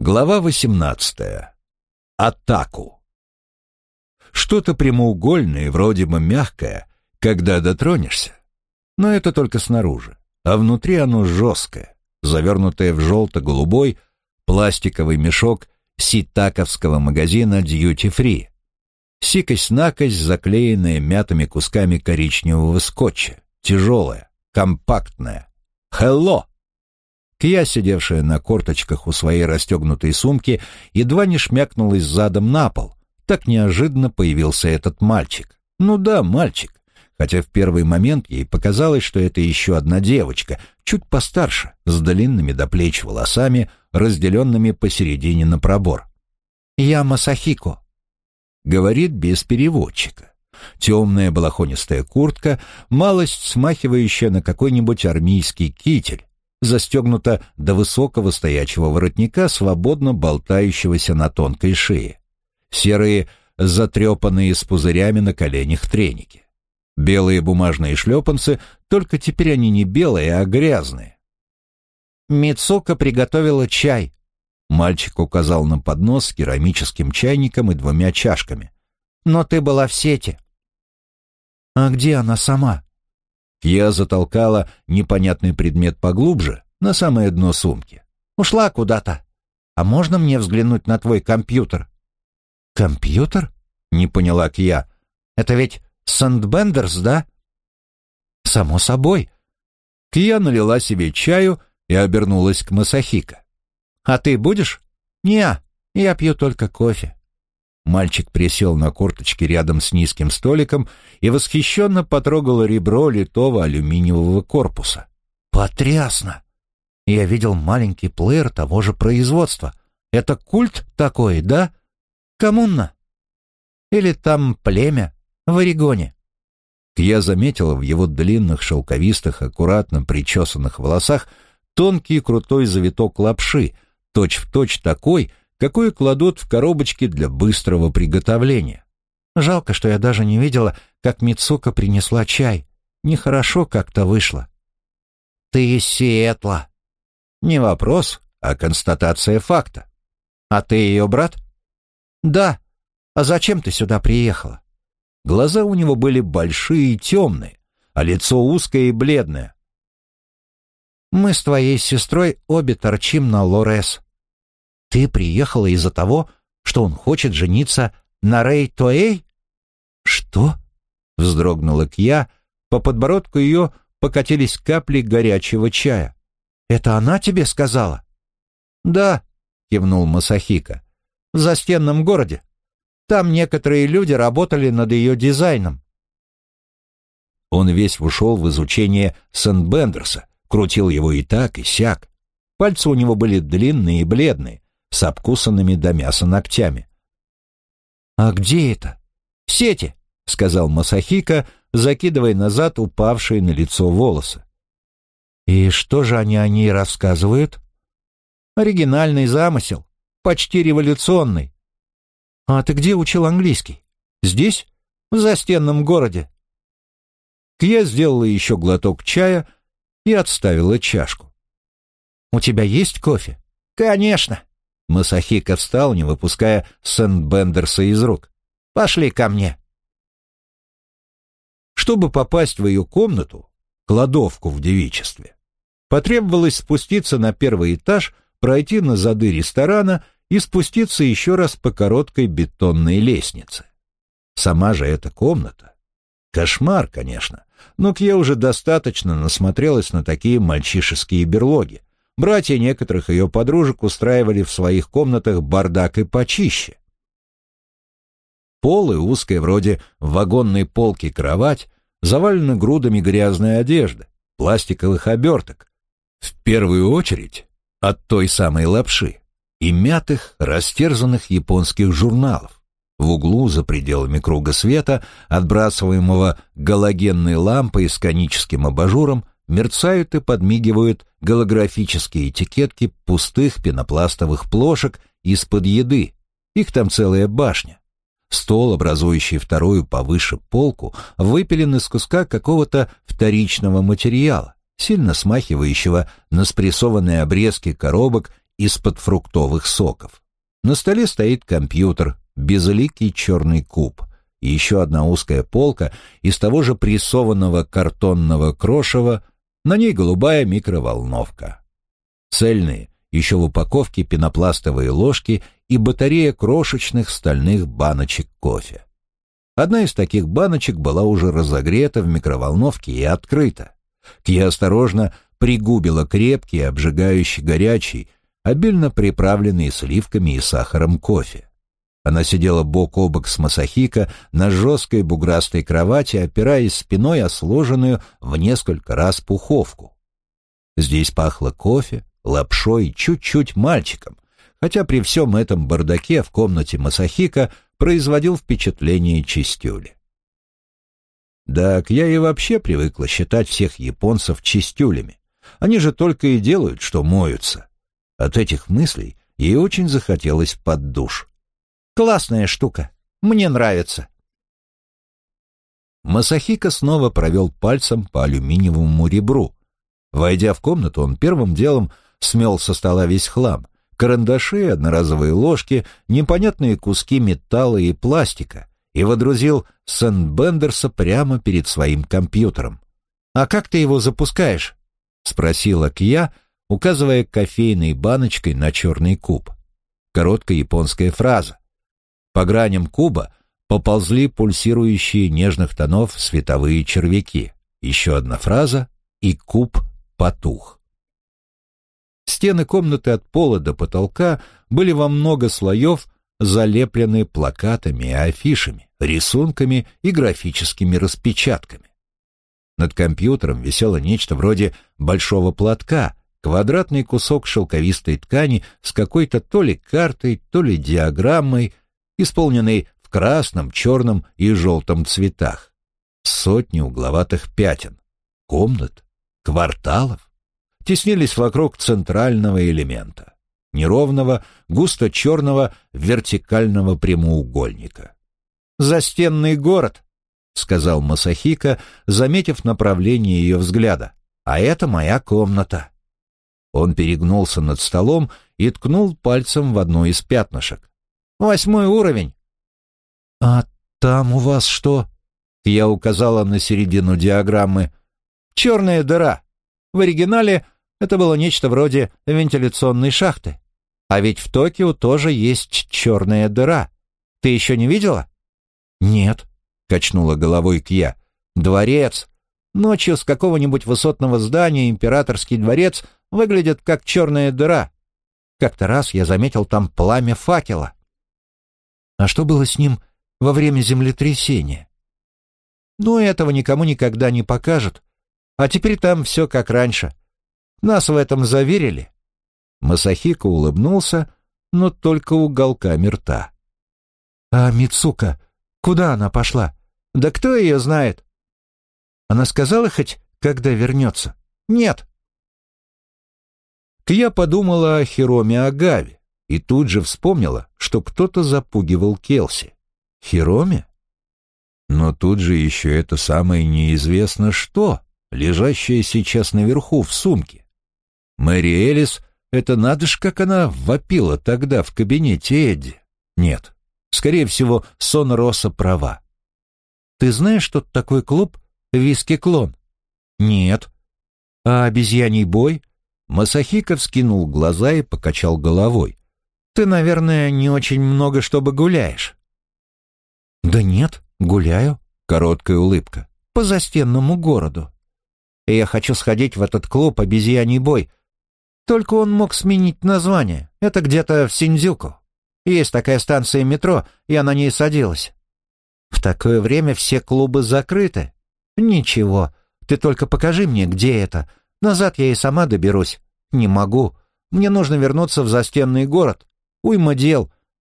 Глава 18. Атаку. Что-то прямоугольное вроде бы мягкое, когда дотронешься. Но это только снаружи, а внутри оно жесткое, завернутое в желто-голубой пластиковый мешок ситаковского магазина Duty Free. Сикость-накость, заклеенная мятыми кусками коричневого скотча, тяжелая, компактная. «Хелло!» Кия, сидевшая на корточках у своей расстегнутой сумки, едва не шмякнулась задом на пол. Так неожиданно появился этот мальчик. Ну да, мальчик. Хотя в первый момент ей показалось, что это еще одна девочка, чуть постарше, с длинными до плеч волосами, разделенными посередине на пробор. «Я Масахико», — говорит без переводчика. Темная балахонистая куртка, малость смахивающая на какой-нибудь армейский китель, застегнута до высокого стоячего воротника, свободно болтающегося на тонкой шее. Серые, затрепанные с пузырями на коленях треники. Белые бумажные шлепанцы, только теперь они не белые, а грязные. Мицука приготовила чай. Мальчик указал на поднос с керамическим чайником и двумя чашками. Но ты была в сети. А где она сама? Я затолкала непонятный предмет поглубже, на самое дно сумки. «Ушла куда-то. А можно мне взглянуть на твой компьютер?» «Компьютер?» — не поняла Кья. «Это ведь Сандбендерс, да?» «Само собой». Кья налила себе чаю и обернулась к Масахика. «А ты будешь?» «Не, я пью только кофе». Мальчик присел на корточки рядом с низким столиком и восхищенно потрогал ребро литого алюминиевого корпуса. «Потрясно! Я видел маленький плеер того же производства. Это культ такой, да? Коммуна? Или там племя в Орегоне?» Я заметила в его длинных, шелковистых, аккуратно причесанных волосах тонкий крутой завиток лапши, точь-в-точь точь такой, какое кладут в коробочки для быстрого приготовления. Жалко, что я даже не видела, как Мицука принесла чай. Нехорошо как-то вышло. Ты из Сиэтла. Не вопрос, а констатация факта. А ты ее брат? Да. А зачем ты сюда приехала? Глаза у него были большие и темные, а лицо узкое и бледное. Мы с твоей сестрой обе торчим на Лорес. Ты приехала из-за того, что он хочет жениться на Рэй Тоэй? Что? Вздрогнула Кья, по подбородку ее покатились капли горячего чая. Это она тебе сказала? Да, кивнул Масахика. В застенном городе. Там некоторые люди работали над ее дизайном. Он весь ушел в изучение Сент-Бендерса, крутил его и так, и сяк. Пальцы у него были длинные и бледные, с обкусанными до мяса ногтями. «А где это?» «В сети», — сказал Масахика, закидывая назад упавшие на лицо волосы. «И что же они о ней рассказывают?» «Оригинальный замысел, почти революционный». «А ты где учил английский? Здесь? В застенном городе?» Кья сделала еще глоток чая и отставила чашку. «У тебя есть кофе?» «Конечно!» Масахика встал, не выпуская Сент-Бендерса из рук. «Пошли ко мне!» Чтобы попасть в ее комнату, кладовку в девичестве, потребовалось спуститься на первый этаж, пройти на зады ресторана и спуститься еще раз по короткой бетонной лестнице. Сама же эта комната. Кошмар, конечно, но Кья уже достаточно насмотрелась на такие мальчишеские берлоги, Братья некоторых ее подружек устраивали в своих комнатах бардак и почище. Полы, узкая вроде вагонной полки кровать, завалены грудами грязной одежды, пластиковых оберток. В первую очередь от той самой лапши и мятых, растерзанных японских журналов. В углу, за пределами круга света, отбрасываемого галогенной лампой с коническим абажуром, мерцают и подмигивают голографические этикетки пустых пенопластовых плошек из-под еды. Их там целая башня. Стол, образующий вторую повыше полку, выпилен из куска какого-то вторичного материала, сильно смахивающего на спрессованные обрезки коробок из-под фруктовых соков. На столе стоит компьютер, безликий черный куб и еще одна узкая полка из того же прессованного картонного крошева, на ней голубая микроволновка. Цельные, еще в упаковке пенопластовые ложки и батарея крошечных стальных баночек кофе. Одна из таких баночек была уже разогрета в микроволновке и открыта. Кия осторожно пригубила крепкий, обжигающий горячий, обильно приправленный сливками и сахаром кофе. Она сидела бок о бок с Масахика на жесткой буграстой кровати, опираясь спиной о сложенную в несколько раз пуховку. Здесь пахло кофе, лапшой чуть-чуть мальчиком, хотя при всем этом бардаке в комнате Масахика производил впечатление чистюли. Так я и вообще привыкла считать всех японцев чистюлями. Они же только и делают, что моются. От этих мыслей ей очень захотелось под душ. «Классная штука. Мне нравится». Масахика снова провел пальцем по алюминиевому ребру. Войдя в комнату, он первым делом смел со стола весь хлам. Карандаши, одноразовые ложки, непонятные куски металла и пластика и водрузил Сент-Бендерса прямо перед своим компьютером. «А как ты его запускаешь?» — спросила Кья, указывая кофейной баночкой на черный куб. Короткая японская фраза. По граням куба поползли пульсирующие нежных тонов световые червяки. Еще одна фраза, и куб потух. Стены комнаты от пола до потолка были во много слоев залеплены плакатами и афишами, рисунками и графическими распечатками. Над компьютером висело нечто вроде большого платка, квадратный кусок шелковистой ткани с какой-то то ли картой, то ли диаграммой, исполненной в красном, черном и желтом цветах. Сотни угловатых пятен, комнат, кварталов теснились вокруг центрального элемента — неровного, густо-черного вертикального прямоугольника. «Застенный город», — сказал Масахика, заметив направление ее взгляда. «А это моя комната». Он перегнулся над столом и ткнул пальцем в одно из пятнышек. «Восьмой уровень». «А там у вас что?» Я указала на середину диаграммы. «Черная дыра. В оригинале это было нечто вроде вентиляционной шахты. А ведь в Токио тоже есть черная дыра. Ты еще не видела? Нет, качнула головой Кья. Дворец. Ночью с какого-нибудь высотного здания императорский дворец выглядит как черная дыра. Как-то раз я заметил там пламя факела. А что было с ним во время землетрясения? Ну, этого никому никогда не покажут. А теперь там все как раньше. Нас в этом заверили». Масахико улыбнулся, но только уголками рта. «А Мицука, куда она пошла? Да кто ее знает?» «Она сказала хоть, когда вернется?» «Нет». Кья подумала о Хироме Агаве и тут же вспомнила, что кто-то запугивал Келси. «Хироме?» Но тут же еще это самое неизвестно что, лежащее сейчас наверху в сумке. Мэри Элис, это надо ж, как она вопила тогда в кабинете Эдди. Нет, скорее всего, Сон Росса права. Ты знаешь, что такой клуб «Виски-клон»? Нет. А обезьяний бой? Масахика вскинул глаза и покачал головой. Ты, наверное, не очень много чтобы гуляешь. Да нет, гуляю. Короткая улыбка. По застенному городу. Я хочу сходить в этот клуб «Обезьяний бой», только он мог сменить название. Это где-то в Синдзюку. Есть такая станция метро, я на ней садилась. В такое время все клубы закрыты. Ничего, ты только покажи мне, где это. Назад я и сама доберусь. Не могу. Мне нужно вернуться в застенный город. Уйма дел.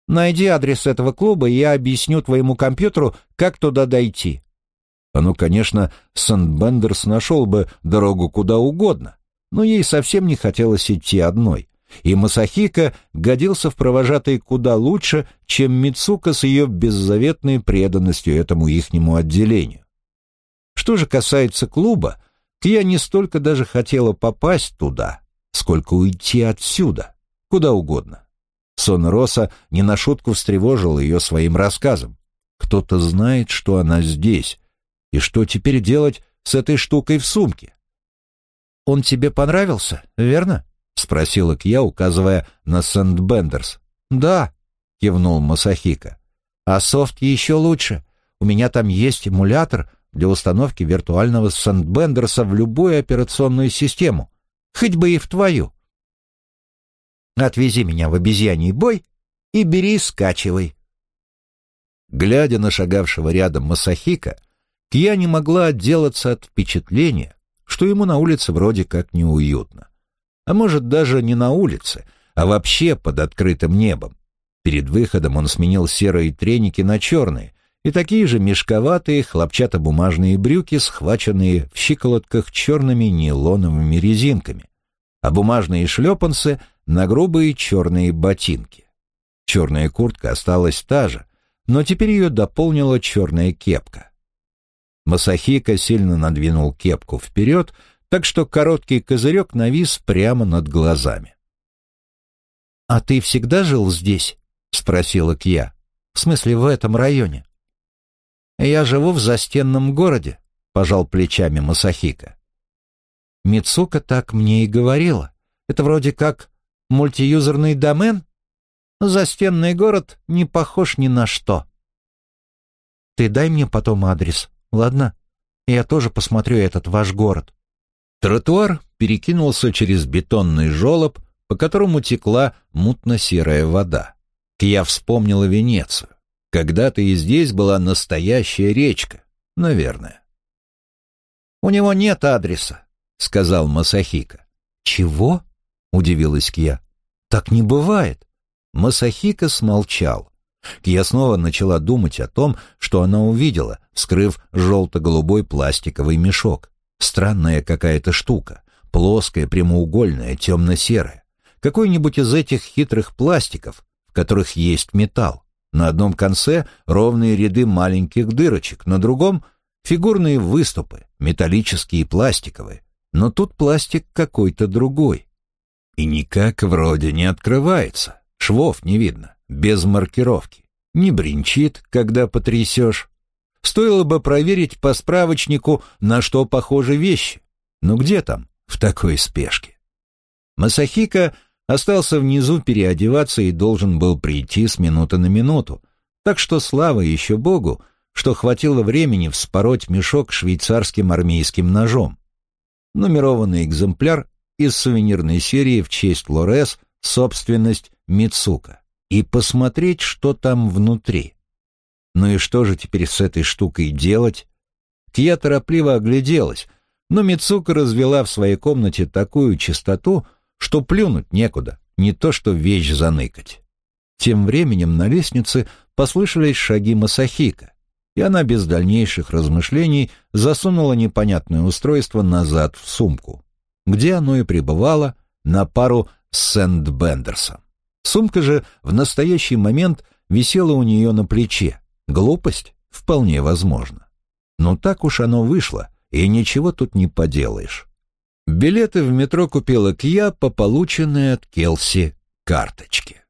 Найди адрес этого клуба, и я объясню твоему компьютеру, как туда дойти. А ну, конечно, Сандбендерс нашел бы дорогу куда угодно но ей совсем не хотелось идти одной, и Масахика годился в провожатой куда лучше, чем Мицука с ее беззаветной преданностью этому ихнему отделению. Что же касается клуба, я не столько даже хотела попасть туда, сколько уйти отсюда. куда угодно. Сон Роса не на шутку встревожил ее своим рассказом. Кто-то знает, что она здесь, и что теперь делать с этой штукой в сумке. «Он тебе понравился, верно?» — спросила Кья, указывая на Сент-Бендерс. «Да», — кивнул Масахика. «А софт еще лучше. У меня там есть эмулятор для установки виртуального Сент-Бендерса в любую операционную систему, хоть бы и в твою. Отвези меня в обезьяний бой и бери скачивай». Глядя на шагавшего рядом Масахика, Кья не могла отделаться от впечатления, что ему на улице вроде как неуютно. А может, даже не на улице, а вообще под открытым небом. Перед выходом он сменил серые треники на черные и такие же мешковатые хлопчатобумажные брюки, схваченные в щиколотках черными нейлоновыми резинками, а бумажные шлепанцы на грубые черные ботинки. Черная куртка осталась та же, но теперь ее дополнила черная кепка. Масахика сильно надвинул кепку вперед, так что короткий козырек навис прямо над глазами. «А ты всегда жил здесь?» — спросила Кья. «В смысле, в этом районе?» «Я живу в застенном городе», — пожал плечами Масахика. Мицука так мне и говорила. Это вроде как мультиюзерный домен? Застенный город не похож ни на что. Ты дай мне потом адрес, Ладно, я тоже посмотрю этот ваш город». Тротуар перекинулся через бетонный желоб, по которому текла мутно-серая вода. Я вспомнила Венецию. Когда-то и здесь была настоящая речка, наверное. «У него нет адреса», — сказал Масахика. «Чего?» — удивилась Кья. «Так не бывает». Масахика смолчал. Я снова начала думать о том, что она увидела, вскрыв желто-голубой пластиковый мешок. Странная какая-то штука, плоская, прямоугольная, темно-серая. Какой-нибудь из этих хитрых пластиков, в которых есть металл. На одном конце ровные ряды маленьких дырочек, на другом — фигурные выступы, металлические и пластиковые. Но тут пластик какой-то другой. И никак вроде не открывается, швов не видно без маркировки. Не бринчит, когда потрясешь. Стоило бы проверить по справочнику, на что похожи вещи. Но где там в такой спешке? Масахика остался внизу переодеваться и должен был прийти с минуты на минуту. Так что слава еще Богу, что хватило времени вспороть мешок швейцарским армейским ножом. Нумерованный экземпляр из сувенирной серии в честь Лорес, собственность Мицука и посмотреть, что там внутри. Ну и что же теперь с этой штукой делать? Кия торопливо огляделась, но Мицука развела в своей комнате такую чистоту, что плюнуть некуда, не то что вещь заныкать. Тем временем на лестнице послышались шаги Масахика, и она без дальнейших размышлений засунула непонятное устройство назад в сумку, где оно и пребывало на пару с Сент-Бендерсом. Сумка же в настоящий момент висела у нее на плече. Глупость? Вполне возможно. Но так уж оно вышло, и ничего тут не поделаешь. Билеты в метро купила Кья по полученной от Келси карточке.